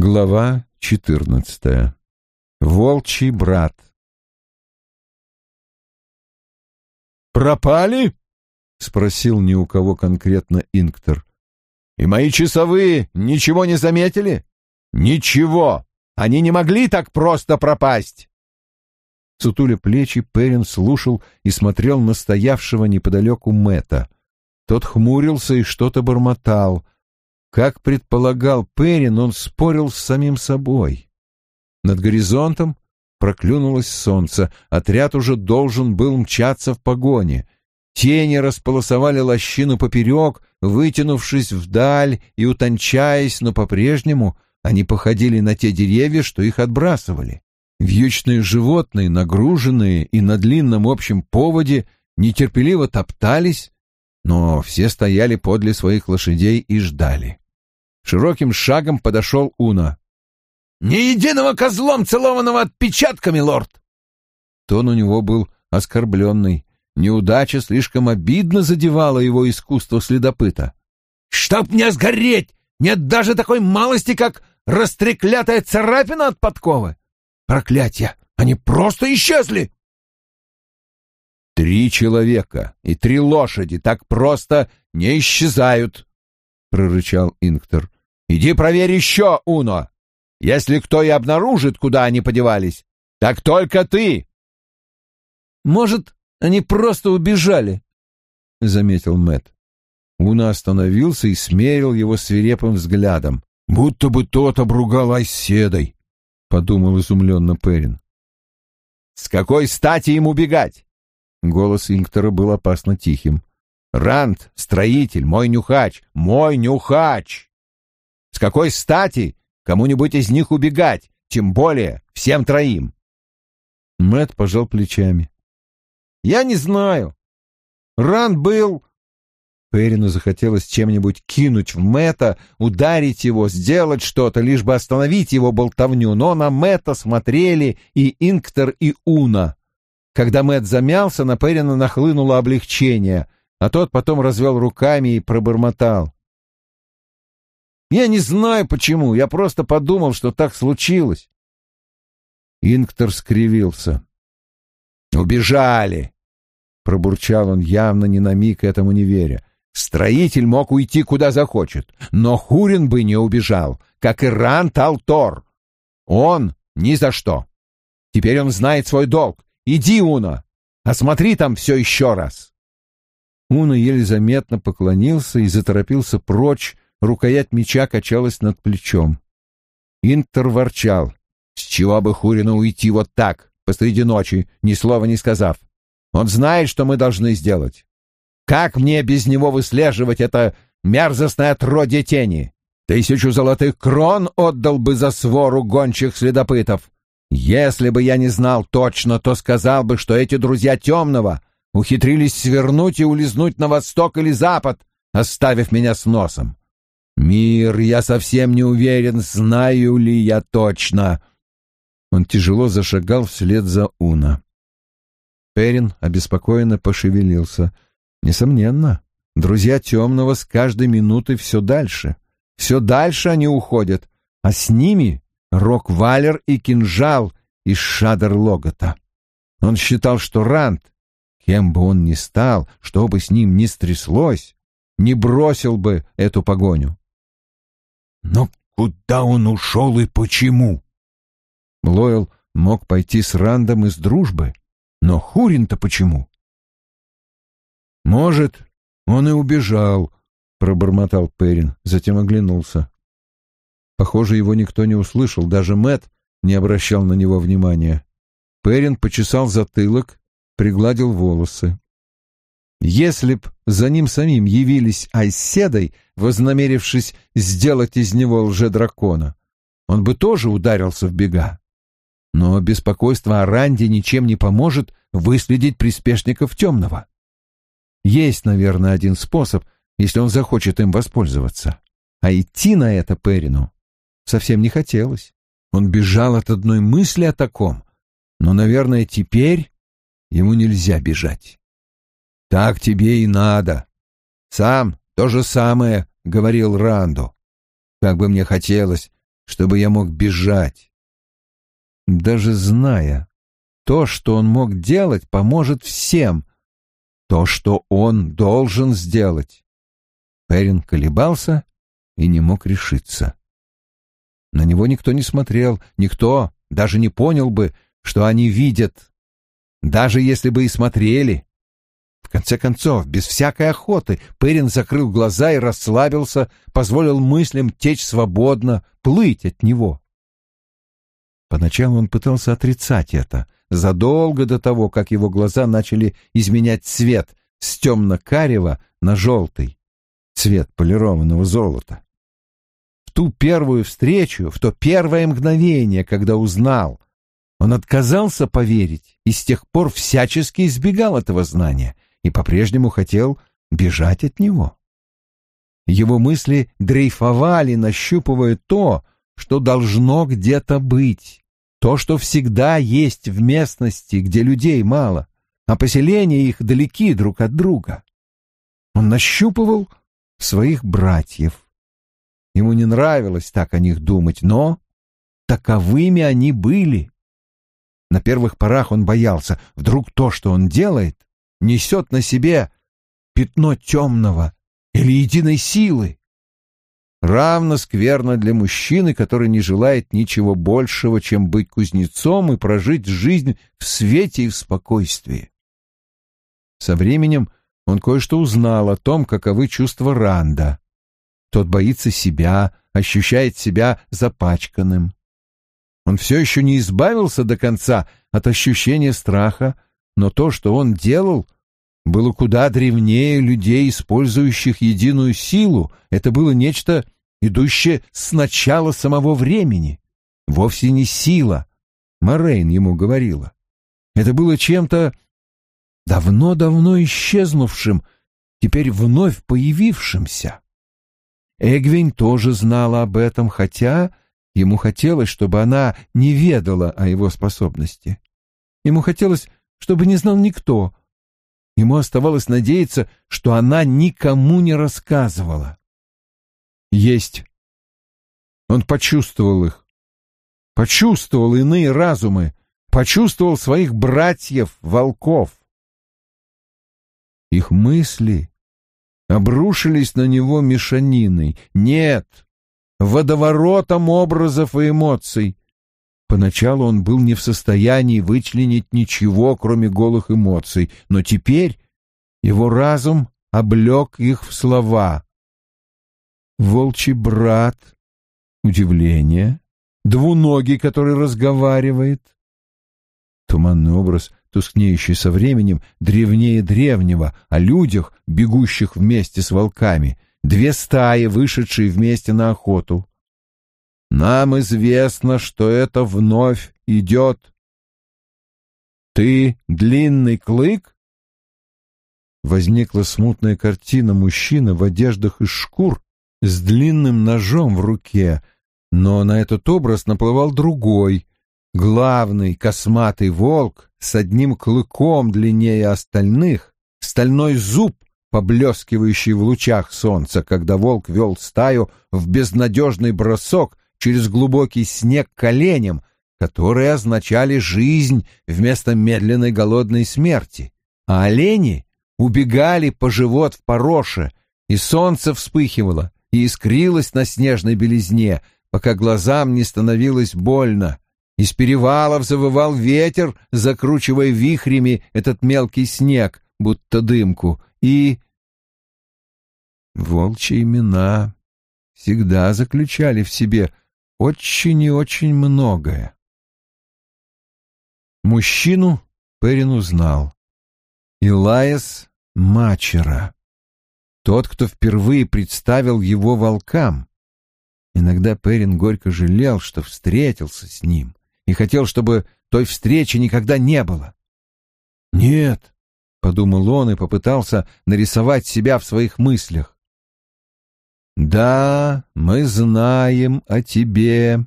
Глава четырнадцатая. Волчий брат. «Пропали?» — спросил ни у кого конкретно Инктор. «И мои часовые ничего не заметили?» «Ничего! Они не могли так просто пропасть!» Сутуля плечи, Перин слушал и смотрел на стоявшего неподалеку Мэта. Тот хмурился и что-то бормотал. Как предполагал Перин, он спорил с самим собой. Над горизонтом проклюнулось солнце, отряд уже должен был мчаться в погоне. Тени располосовали лощину поперек, вытянувшись вдаль и утончаясь, но по-прежнему они походили на те деревья, что их отбрасывали. Вьючные животные, нагруженные и на длинном общем поводе, нетерпеливо топтались, но все стояли подле своих лошадей и ждали. Широким шагом подошел Уна. «Ни единого козлом целованного отпечатками, лорд!» Тон у него был оскорбленный. Неудача слишком обидно задевала его искусство следопыта. «Чтоб мне сгореть! Нет даже такой малости, как растреклятая царапина от подковы! Проклятье! Они просто исчезли!» «Три человека и три лошади так просто не исчезают!» — прорычал Инктор. «Иди проверь еще, Уно! Если кто и обнаружит, куда они подевались, так только ты!» «Может, они просто убежали?» — заметил Мэт. Уна остановился и смерил его свирепым взглядом. «Будто бы тот обругал оседой», — подумал изумленно Перин. «С какой стати им убегать?» Голос Инктора был опасно тихим. «Ранд, строитель, мой нюхач, мой нюхач! С какой стати кому-нибудь из них убегать, тем более всем троим?» Мэт пожал плечами. «Я не знаю. Ранд был Перину захотелось чем-нибудь кинуть в Мэтта, ударить его, сделать что-то, лишь бы остановить его болтовню, но на Мэтта смотрели и Инктор, и Уна. Когда Мэтт замялся, на Перина нахлынуло облегчение, а тот потом развел руками и пробормотал. «Я не знаю почему, я просто подумал, что так случилось». Инктор скривился. «Убежали!» — пробурчал он, явно ни на миг этому не веря. Строитель мог уйти куда захочет, но Хурин бы не убежал, как и Ран Талтор. Он ни за что. Теперь он знает свой долг. Иди, Уна, осмотри там все еще раз. Уна еле заметно поклонился и заторопился прочь, рукоять меча качалась над плечом. Интер ворчал. С чего бы Хурину уйти вот так, посреди ночи, ни слова не сказав? Он знает, что мы должны сделать. Как мне без него выслеживать это мерзостное отродье тени? Тысячу золотых крон отдал бы за свору гончих следопытов. Если бы я не знал точно, то сказал бы, что эти друзья темного ухитрились свернуть и улизнуть на восток или запад, оставив меня с носом. Мир, я совсем не уверен, знаю ли я точно. Он тяжело зашагал вслед за Уна. Перин обеспокоенно пошевелился — Несомненно, друзья темного с каждой минутой все дальше. Все дальше они уходят, а с ними Рок-Валер и кинжал из Шадер-Логота. Он считал, что Рант, кем бы он ни стал, что бы с ним ни стряслось, не бросил бы эту погоню. Но куда он ушел и почему? Лойл мог пойти с Рандом из дружбы, но Хурин-то почему? «Может, он и убежал», — пробормотал Перин, затем оглянулся. Похоже, его никто не услышал, даже Мэт не обращал на него внимания. Перин почесал затылок, пригладил волосы. Если б за ним самим явились Айседой, вознамерившись сделать из него лже-дракона, он бы тоже ударился в бега. Но беспокойство о Ранде ничем не поможет выследить приспешников темного. Есть, наверное, один способ, если он захочет им воспользоваться. А идти на это Перину совсем не хотелось. Он бежал от одной мысли о таком, но, наверное, теперь ему нельзя бежать. «Так тебе и надо. Сам то же самое», — говорил Ранду. «Как бы мне хотелось, чтобы я мог бежать. Даже зная, то, что он мог делать, поможет всем. То, что он должен сделать. Перин колебался и не мог решиться. На него никто не смотрел, никто даже не понял бы, что они видят, даже если бы и смотрели. В конце концов, без всякой охоты, Перин закрыл глаза и расслабился, позволил мыслям течь свободно, плыть от него. Поначалу он пытался отрицать это, задолго до того, как его глаза начали изменять цвет с темно-карего на желтый, цвет полированного золота. Ту первую встречу, в то первое мгновение, когда узнал, он отказался поверить и с тех пор всячески избегал этого знания — и по-прежнему хотел бежать от него. Его мысли дрейфовали, нащупывая то, что должно где-то быть, то, что всегда есть в местности, где людей мало, а поселения их далеки друг от друга. Он нащупывал своих братьев. Ему не нравилось так о них думать, но таковыми они были. На первых порах он боялся, вдруг то, что он делает, несет на себе пятно темного или единой силы. Равно скверно для мужчины, который не желает ничего большего, чем быть кузнецом и прожить жизнь в свете и в спокойствии. Со временем он кое-что узнал о том, каковы чувства Ранда. Тот боится себя, ощущает себя запачканным. Он все еще не избавился до конца от ощущения страха, но то, что он делал, было куда древнее людей, использующих единую силу. Это было нечто, идущее с начала самого времени. Вовсе не сила, Морейн ему говорила. Это было чем-то давно-давно исчезнувшим, теперь вновь появившимся. Эгвин тоже знала об этом, хотя ему хотелось, чтобы она не ведала о его способности. Ему хотелось чтобы не знал никто. Ему оставалось надеяться, что она никому не рассказывала. Есть. Он почувствовал их. Почувствовал иные разумы, почувствовал своих братьев-волков. Их мысли обрушились на него мешаниной. Нет, водоворотом образов и эмоций. Поначалу он был не в состоянии вычленить ничего, кроме голых эмоций, но теперь его разум облег их в слова. Волчий брат, удивление, двуногий, который разговаривает. Туманный образ, тускнеющий со временем, древнее древнего, о людях, бегущих вместе с волками, две стаи, вышедшие вместе на охоту. Нам известно, что это вновь идет. Ты длинный клык? Возникла смутная картина мужчины в одеждах из шкур с длинным ножом в руке, но на этот образ наплывал другой, главный косматый волк с одним клыком длиннее остальных, стальной зуб, поблескивающий в лучах солнца, когда волк вел стаю в безнадежный бросок через глубокий снег коленям, которые означали жизнь вместо медленной голодной смерти, а олени убегали по живот в пороше, и солнце вспыхивало и искрилось на снежной белизне, пока глазам не становилось больно. Из перевалов завывал ветер, закручивая вихрями этот мелкий снег, будто дымку, и... Волчьи имена всегда заключали в себе очень и очень многое. Мужчину Перин узнал. Илаес Мачера. Тот, кто впервые представил его волкам. Иногда Перин горько жалел, что встретился с ним, и хотел, чтобы той встречи никогда не было. «Нет», — подумал он и попытался нарисовать себя в своих мыслях. «Да, мы знаем о тебе».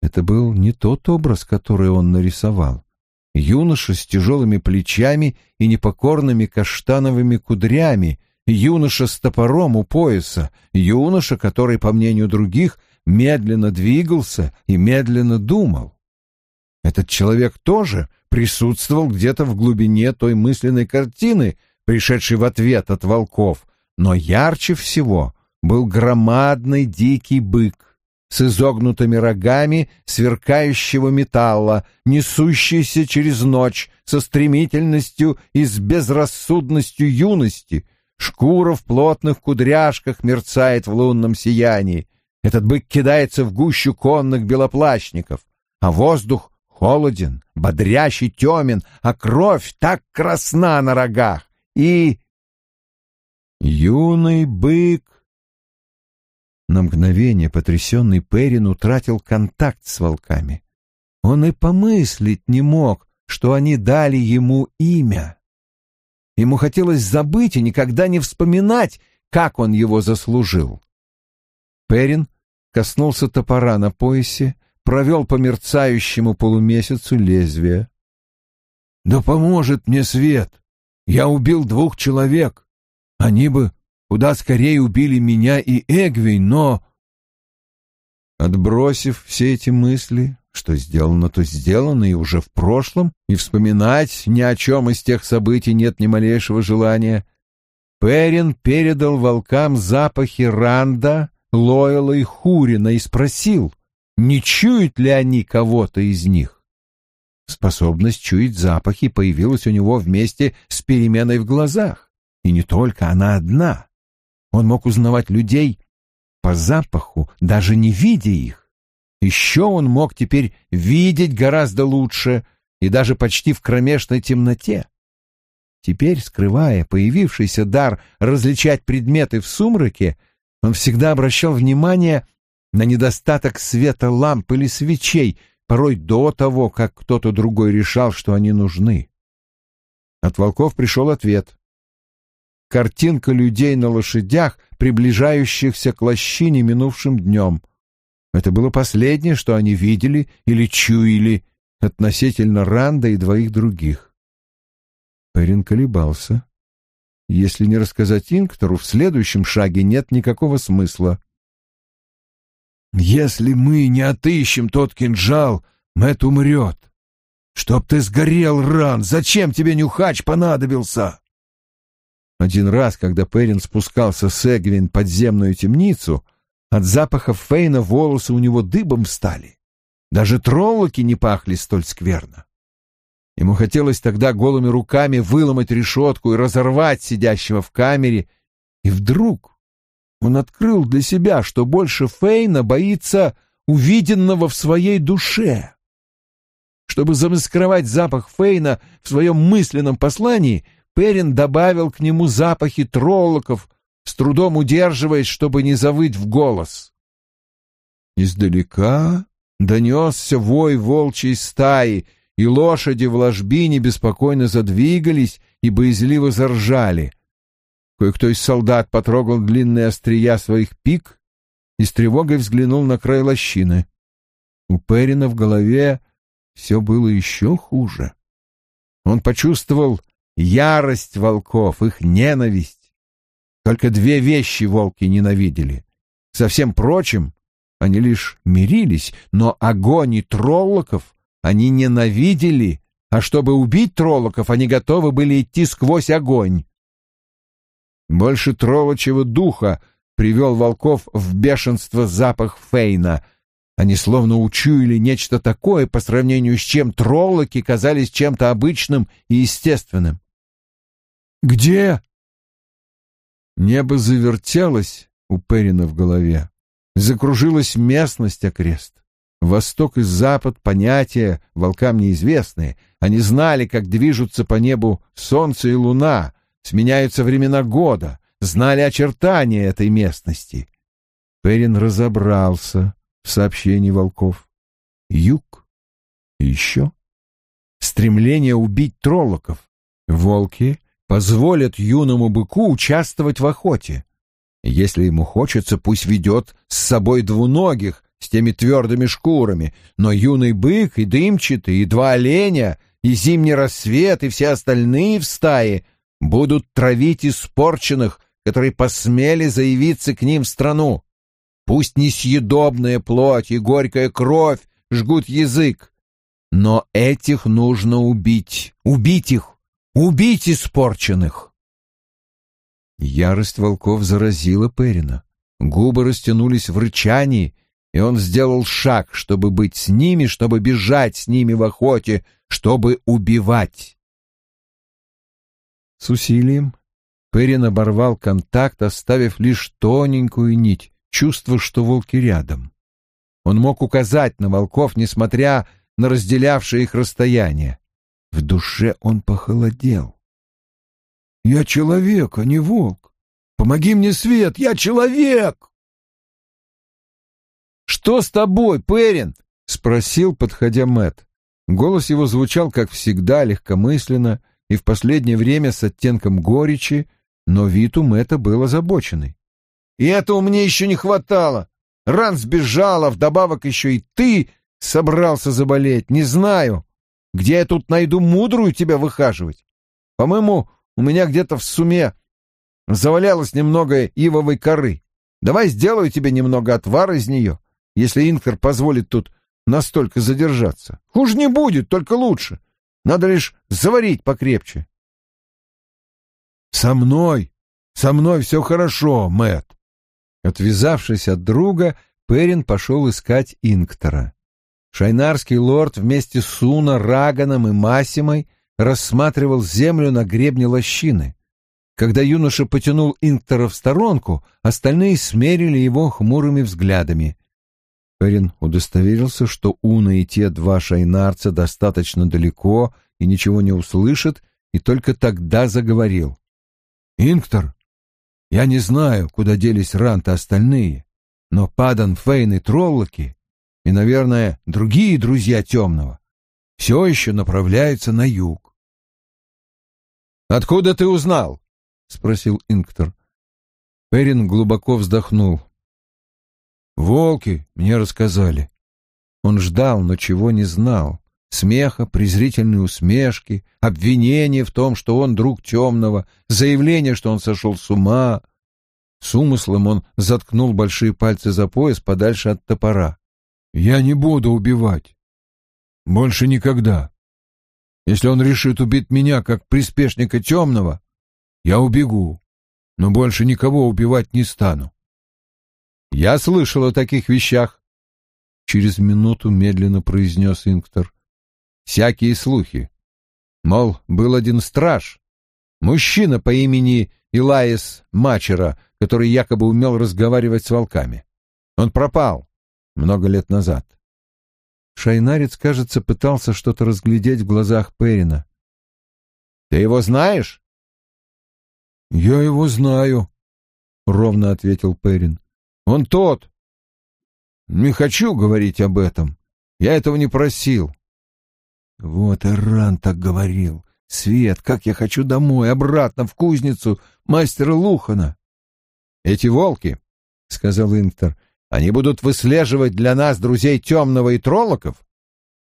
Это был не тот образ, который он нарисовал. Юноша с тяжелыми плечами и непокорными каштановыми кудрями, юноша с топором у пояса, юноша, который, по мнению других, медленно двигался и медленно думал. Этот человек тоже присутствовал где-то в глубине той мысленной картины, пришедшей в ответ от волков, но ярче всего был громадный дикий бык с изогнутыми рогами сверкающего металла, несущийся через ночь со стремительностью и с безрассудностью юности. Шкура в плотных кудряшках мерцает в лунном сиянии. Этот бык кидается в гущу конных белоплащников, а воздух холоден, бодрящий, темен, а кровь так красна на рогах. И... Юный бык на мгновение потрясенный Перин утратил контакт с волками. Он и помыслить не мог, что они дали ему имя. Ему хотелось забыть и никогда не вспоминать, как он его заслужил. Перин коснулся топора на поясе, провел по мерцающему полумесяцу лезвие. «Да поможет мне свет! Я убил двух человек. Они бы Куда скорее убили меня и Эгвей, но... Отбросив все эти мысли, что сделано, то сделано и уже в прошлом, и вспоминать ни о чем из тех событий нет ни малейшего желания, Перин передал волкам запахи Ранда, Лойла и Хурина и спросил, не чуют ли они кого-то из них. Способность чуять запахи появилась у него вместе с переменой в глазах, и не только она одна. Он мог узнавать людей по запаху, даже не видя их. Еще он мог теперь видеть гораздо лучше и даже почти в кромешной темноте. Теперь, скрывая появившийся дар различать предметы в сумраке, он всегда обращал внимание на недостаток света ламп или свечей, порой до того, как кто-то другой решал, что они нужны. От волков пришел ответ картинка людей на лошадях, приближающихся к лощине минувшим днем. Это было последнее, что они видели или чуяли относительно Ранда и двоих других. Перин колебался. Если не рассказать Инктору, в следующем шаге нет никакого смысла. «Если мы не отыщем тот кинжал, Мэтт умрет. Чтоб ты сгорел, Ран, зачем тебе нюхач понадобился?» Один раз, когда Перин спускался с Эгвин подземную темницу, от запаха Фейна волосы у него дыбом встали. Даже троллоки не пахли столь скверно. Ему хотелось тогда голыми руками выломать решетку и разорвать сидящего в камере, и вдруг он открыл для себя, что больше Фейна боится увиденного в своей душе. Чтобы замаскировать запах Фейна в своем мысленном послании — Перин добавил к нему запахи троллоков, с трудом удерживаясь, чтобы не завыть в голос. Издалека донесся вой волчьей стаи, и лошади в ложбине беспокойно задвигались и боязливо заржали. Кое-кто из солдат потрогал длинные острия своих пик и с тревогой взглянул на край лощины. У Перина в голове все было еще хуже. Он почувствовал ярость волков, их ненависть. Только две вещи волки ненавидели. Со всем прочим они лишь мирились, но огонь и троллоков они ненавидели, а чтобы убить троллоков, они готовы были идти сквозь огонь. Больше троллочего духа привел волков в бешенство запах Фейна — они словно учуяли нечто такое, по сравнению с чем троллоки казались чем-то обычным и естественным. Где?» Небо завертелось у Перина в голове. Закружилась местность окрест. Восток и запад — понятия волкам неизвестные. Они знали, как движутся по небу солнце и луна, сменяются времена года, знали очертания этой местности. Перин разобрался в сообщении волков. Юг. И еще. Стремление убить троллоков. Волки позволят юному быку участвовать в охоте. Если ему хочется, пусть ведет с собой двуногих, с теми твердыми шкурами, но юный бык и дымчатый, и два оленя, и зимний рассвет, и все остальные в стае будут травить испорченных, которые посмели заявиться к ним в страну. Пусть несъедобная плоть и горькая кровь жгут язык, но этих нужно убить. Убить их! Убить испорченных!» Ярость волков заразила Перина. Губы растянулись в рычании, и он сделал шаг, чтобы быть с ними, чтобы бежать с ними в охоте, чтобы убивать. С усилием Перин оборвал контакт, оставив лишь тоненькую нить, чувство, что волки рядом. Он мог указать на волков, несмотря на разделявшее их расстояние. В душе он похолодел. «Я человек, а не волк. Помоги мне, Свет, я человек!» «Что с тобой, Перин?» — спросил, подходя Мэт. Голос его звучал, как всегда, легкомысленно и в последнее время с оттенком горечи, но вид у Мэтта был озабоченный. «И этого мне еще не хватало. Ран сбежала, вдобавок еще и ты собрался заболеть. Не знаю, где я тут найду мудрую тебя выхаживать. По-моему, у меня где-то в суме завалялось немного ивовой коры. Давай сделаю тебе немного отвара из нее, если Инкер позволит тут настолько задержаться. Хуже не будет, только лучше. Надо лишь заварить покрепче. Со мной, со мной все хорошо, Мэт. Отвязавшись от друга, Перин пошел искать Инктора. Шайнарский лорд вместе с Суна, Раганом и Масимой рассматривал землю на гребне лощины. Когда юноша потянул Инктора в сторонку, остальные смерили его хмурыми взглядами. Перин удостоверился, что Уна и те два шайнарца достаточно далеко и ничего не услышат, и только тогда заговорил. «Инктор, я не знаю, куда делись Рант и остальные, но Падан, Фейн и Троллоки, и, наверное, другие друзья Темного, все еще направляются на юг». «Откуда ты узнал?» — спросил Инктор. Перин глубоко вздохнул. Волки мне рассказали. Он ждал, но чего не знал. Смеха, презрительной усмешки, обвинения в том, что он друг темного, заявление, что он сошел с ума. С умыслом он заткнул большие пальцы за пояс подальше от топора. «Я не буду убивать. Больше никогда. Если он решит убить меня, как приспешника темного, я убегу, но больше никого убивать не стану. Я слышал о таких вещах. Через минуту медленно произнес Инктор. Всякие слухи. Мол, был один страж, мужчина по имени Илаис Мачера, который якобы умел разговаривать с волками. Он пропал много лет назад. Шайнарец, кажется, пытался что-то разглядеть в глазах Перина. «Ты его знаешь?» «Я его знаю», — ровно ответил Перин. Он тот. Не хочу говорить об этом. Я этого не просил. Вот Иран так говорил. Свет, как я хочу домой, обратно в кузницу мастера Лухана. Эти волки, — сказал Инктор, — они будут выслеживать для нас друзей Темного и Троллоков?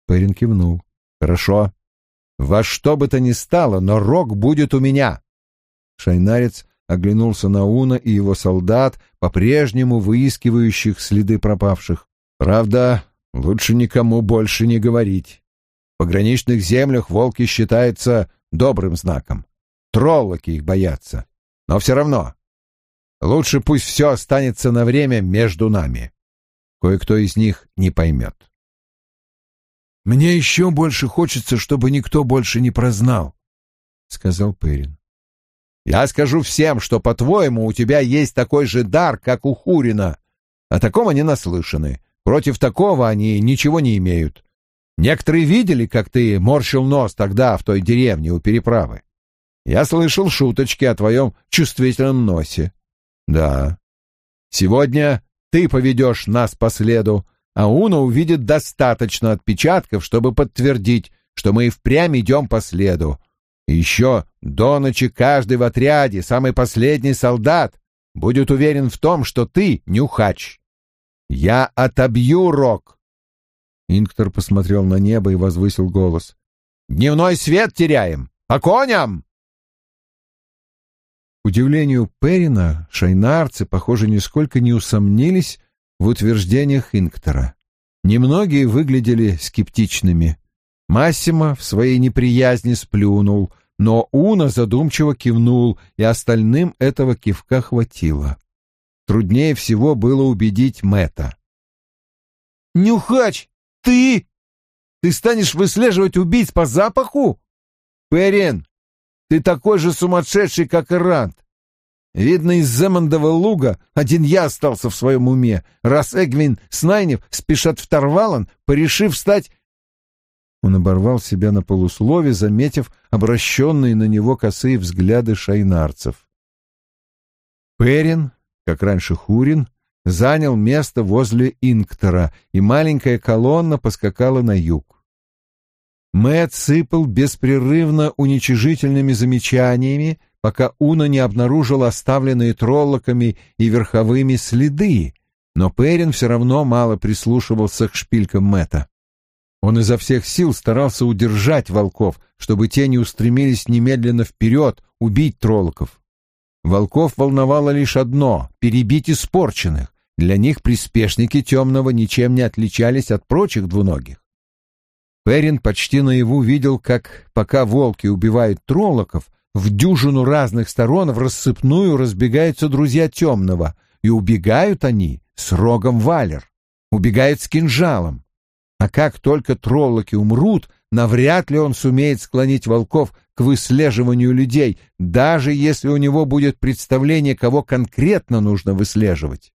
Перин кивнул. Хорошо. Во что бы то ни стало, но рог будет у меня. Шайнарец оглянулся на Уна и его солдат, по-прежнему выискивающих следы пропавших. Правда, лучше никому больше не говорить. В пограничных землях волки считаются добрым знаком. Троллоки их боятся. Но все равно. Лучше пусть все останется на время между нами. Кое-кто из них не поймет. «Мне еще больше хочется, чтобы никто больше не прознал», — сказал Перин. Я скажу всем, что, по-твоему, у тебя есть такой же дар, как у Хурина. О таком они наслышаны. Против такого они ничего не имеют. Некоторые видели, как ты морщил нос тогда в той деревне у переправы. Я слышал шуточки о твоем чувствительном носе. Да. Сегодня ты поведешь нас по следу, а Уна увидит достаточно отпечатков, чтобы подтвердить, что мы и впрямь идем по следу, еще до ночи каждый в отряде, самый последний солдат, будет уверен в том, что ты нюхач. Я отобью рог. Инктор посмотрел на небо и возвысил голос. Дневной свет теряем. По коням! К удивлению Перина, шайнарцы, похоже, нисколько не усомнились в утверждениях Инктора. Немногие выглядели скептичными. Массимо в своей неприязни сплюнул, но Уна задумчиво кивнул, и остальным этого кивка хватило. Труднее всего было убедить Мэта. «Нюхач, ты? Ты станешь выслеживать убийц по запаху? Перин, ты такой же сумасшедший, как и Рант. Видно, из Земандова луга один я остался в своем уме, раз Эгвин с спешат в Тарвалан, порешив стать... Он оборвал себя на полуслове, заметив обращенные на него косые взгляды шайнарцев. Перин, как раньше Хурин, занял место возле Инктора, и маленькая колонна поскакала на юг. Мэтт сыпал беспрерывно уничижительными замечаниями, пока Уна не обнаружил оставленные троллоками и верховыми следы, но Перин все равно мало прислушивался к шпилькам Мэтта. Он изо всех сил старался удержать волков, чтобы те не устремились немедленно вперед убить троллоков. Волков волновало лишь одно — перебить испорченных. Для них приспешники темного ничем не отличались от прочих двуногих. Перин почти наяву видел, как, пока волки убивают троллоков, в дюжину разных сторон в рассыпную разбегаются друзья темного, и убегают они с рогом валер, убегают с кинжалом. А как только троллоки умрут, навряд ли он сумеет склонить волков к выслеживанию людей, даже если у него будет представление, кого конкретно нужно выслеживать.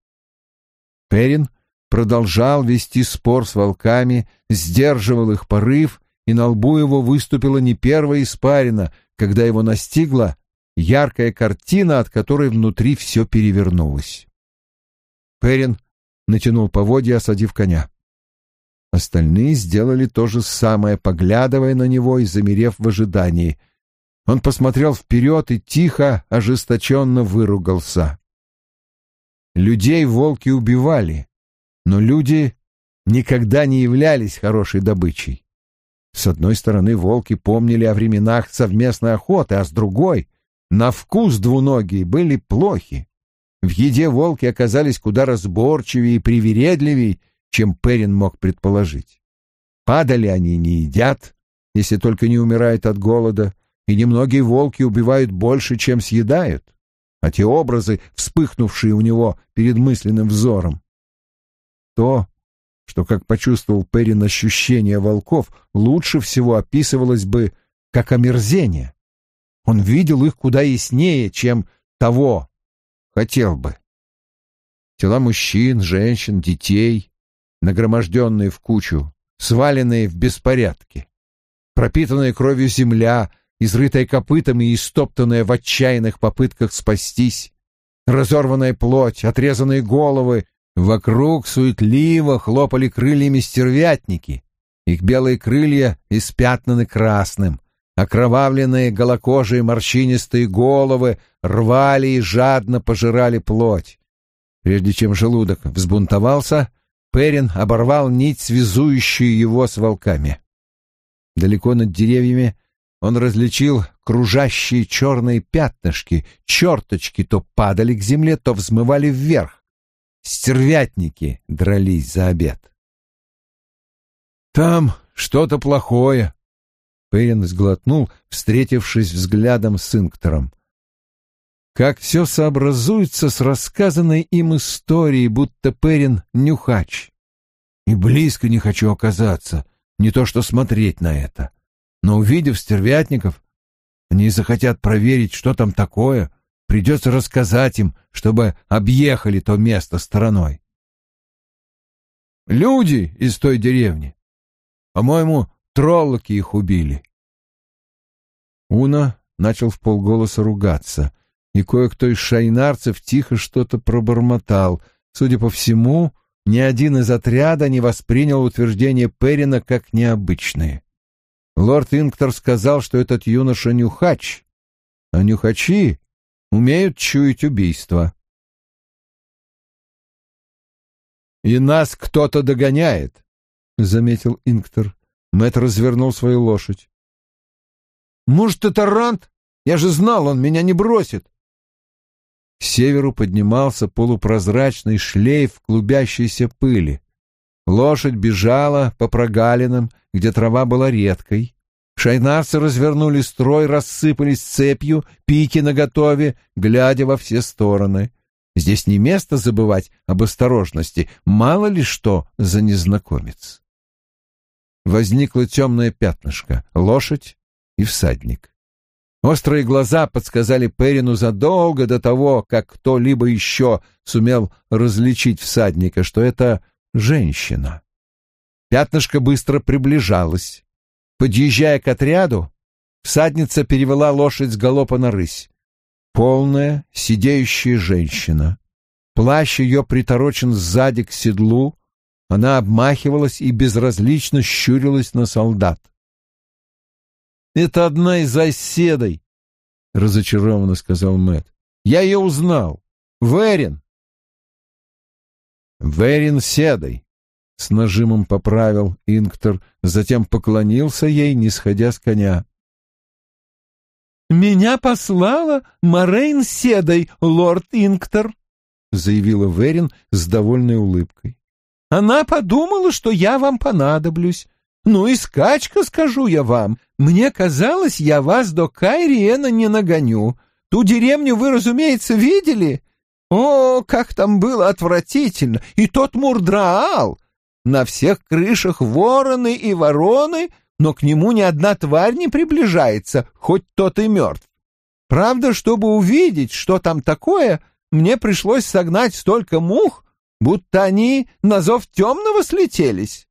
Перин продолжал вести спор с волками, сдерживал их порыв, и на лбу его выступила не первая испарина, когда его настигла яркая картина, от которой внутри все перевернулось. Перин натянул поводья, осадив коня. Остальные сделали то же самое, поглядывая на него и замерев в ожидании. Он посмотрел вперед и тихо, ожесточенно выругался. Людей волки убивали, но люди никогда не являлись хорошей добычей. С одной стороны, волки помнили о временах совместной охоты, а с другой — на вкус двуногие были плохи. В еде волки оказались куда разборчивее и привередливее, чем Перин мог предположить. Падали они не едят, если только не умирают от голода, и немногие волки убивают больше, чем съедают, а те образы, вспыхнувшие у него перед мысленным взором. То, что, как почувствовал Перин ощущение волков, лучше всего описывалось бы как омерзение. Он видел их куда яснее, чем того хотел бы. Тела мужчин, женщин, детей, нагроможденные в кучу, сваленные в беспорядке. Пропитанная кровью земля, изрытая копытами и истоптанная в отчаянных попытках спастись. Разорванная плоть, отрезанные головы, Вокруг суетливо хлопали крыльями стервятники. Их белые крылья испятнаны красным. Окровавленные голокожие морщинистые головы рвали и жадно пожирали плоть. Прежде чем желудок взбунтовался, Перин оборвал нить, связующую его с волками. Далеко над деревьями он различил кружащие черные пятнышки, черточки то падали к земле, то взмывали вверх стервятники дрались за обед. «Там что-то плохое», — Перин сглотнул, встретившись взглядом с Инктором. Как все сообразуется с рассказанной им историей, будто Перин нюхач. И близко не хочу оказаться, не то что смотреть на это. Но увидев стервятников, они захотят проверить, что там такое, Придется рассказать им, чтобы объехали то место стороной. Люди из той деревни. По-моему, троллоки их убили. Уна начал в полголоса ругаться, и кое-кто из шайнарцев тихо что-то пробормотал. Судя по всему, ни один из отряда не воспринял утверждение Перина как необычное. Лорд Инктор сказал, что этот юноша нюхач, а нюхачи умеют чуять убийство. «И нас кто-то догоняет», — заметил Инктор. Мэтт развернул свою лошадь. «Может, это Рант? Я же знал, он меня не бросит». Северу поднимался полупрозрачный шлейф клубящейся пыли. Лошадь бежала по прогалинам, где трава была редкой. Шайнарцы развернули строй, рассыпались цепью, пики наготове, глядя во все стороны. Здесь не место забывать об осторожности, мало ли что за незнакомец. Возникло темное пятнышко, лошадь и всадник. Острые глаза подсказали Перину задолго до того, как кто-либо еще сумел различить всадника, что это женщина. Пятнышко быстро приближалось. Подъезжая к отряду, всадница перевела лошадь с галопа на рысь. Полная, сидеющая женщина. Плащ ее приторочен сзади к седлу, она обмахивалась и безразлично щурилась на солдат. «Это одна из оседой», — разочарованно сказал Мэт. «Я ее узнал. Верин». «Верин Седой», — с нажимом поправил Инктор, затем поклонился ей, не сходя с коня. «Меня послала Морейн Седой, лорд Инктор», — заявила Верин с довольной улыбкой. «Она подумала, что я вам понадоблюсь. Ну и скачка, скажу я вам. Мне казалось, я вас до Кайриена не нагоню. Ту деревню вы, разумеется, видели? О, как там было отвратительно! И тот Мурдраал! На всех крышах вороны и вороны, но к нему ни одна тварь не приближается, хоть тот и мертв. Правда, чтобы увидеть, что там такое, мне пришлось согнать столько мух, будто они на зов темного слетелись.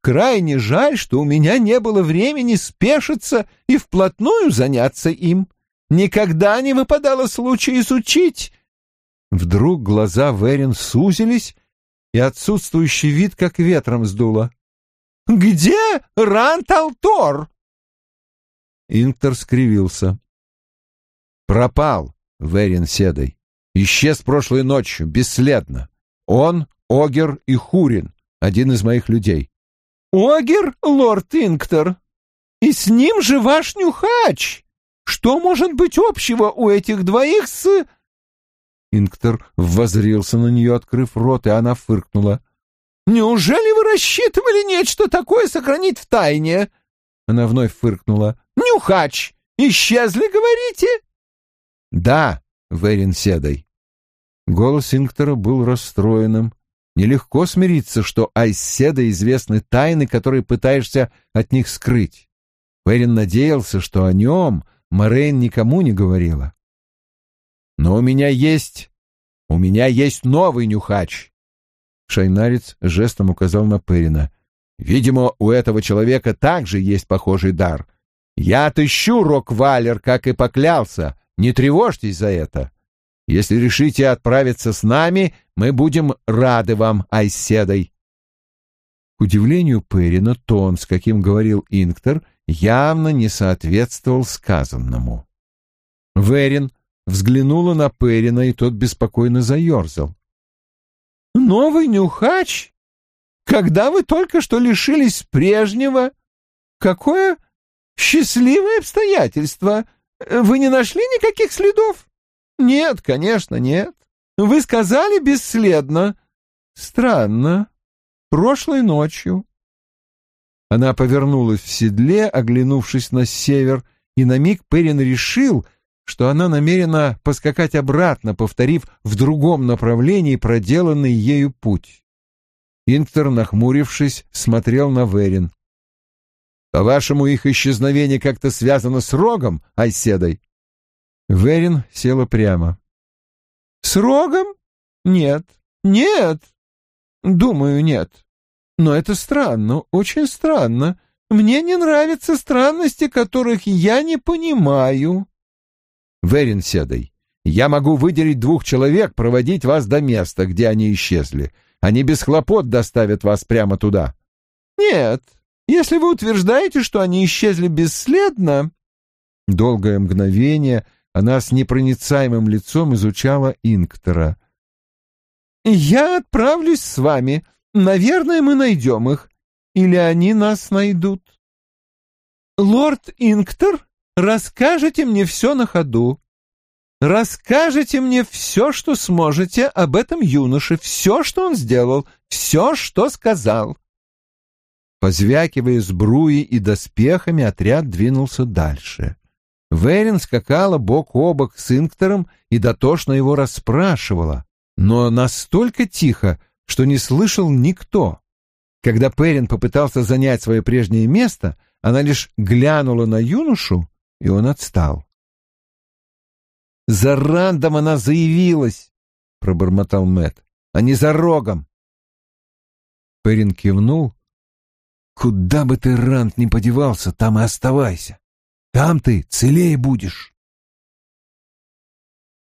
Крайне жаль, что у меня не было времени спешиться и вплотную заняться им. Никогда не выпадало случая изучить. Вдруг глаза Верин сузились, и отсутствующий вид как ветром сдуло. «Где Ранталтор?» Интер скривился. «Пропал, Верин Седой. Исчез прошлой ночью, бесследно. Он, Огер и Хурин, один из моих людей. Огер, лорд Инктор, и с ним же ваш нюхач. Что может быть общего у этих двоих с...» Инктор воззрился на нее, открыв рот, и она фыркнула. «Неужели вы рассчитывали нечто такое сохранить в тайне?» Она вновь фыркнула. «Нюхач! Исчезли, говорите?» «Да, Верин Седой». Голос Инктора был расстроенным. Нелегко смириться, что Айседа известны тайны, которые пытаешься от них скрыть. Верин надеялся, что о нем Морейн никому не говорила. «Но у меня есть... у меня есть новый нюхач!» Шайнарец жестом указал на Перина. «Видимо, у этого человека также есть похожий дар. Я отыщу Роквалер, как и поклялся. Не тревожьтесь за это. Если решите отправиться с нами, мы будем рады вам, Айседой. К удивлению Перина, тон, с каким говорил Инктор, явно не соответствовал сказанному. Верин взглянула на Перина, и тот беспокойно заерзал. «Новый нюхач? Когда вы только что лишились прежнего? Какое счастливое обстоятельство! Вы не нашли никаких следов?» Нет, конечно, нет. Вы сказали бесследно. Странно. Прошлой ночью. Она повернулась в седле, оглянувшись на север, и на миг Перин решил, что она намерена поскакать обратно, повторив в другом направлении проделанный ею путь. Инктор, нахмурившись, смотрел на Верин. «По-вашему, их исчезновение как-то связано с рогом, Айседой?» Верин села прямо. «С рогом? Нет. Нет. Думаю, нет. Но это странно, очень странно. Мне не нравятся странности, которых я не понимаю». «Верин седой, я могу выделить двух человек, проводить вас до места, где они исчезли. Они без хлопот доставят вас прямо туда». «Нет, если вы утверждаете, что они исчезли бесследно...» Долгое мгновение она с непроницаемым лицом изучала Инктора. «Я отправлюсь с вами. Наверное, мы найдем их. Или они нас найдут. Лорд Инктор, расскажите мне все на ходу. расскажете мне все, что сможете об этом юноше, все, что он сделал, все, что сказал». Позвякивая сбруей и доспехами, отряд двинулся дальше. Верин скакала бок о бок с Инктором и дотошно его расспрашивала, но настолько тихо, что не слышал никто. Когда Перин попытался занять свое прежнее место, она лишь глянула на юношу, и он отстал. «За Рандом она заявилась!» — пробормотал Мэт, «а не за Рогом!» Перин кивнул. «Куда бы ты, Ранд, не подевался, там и оставайся. Там ты целее будешь».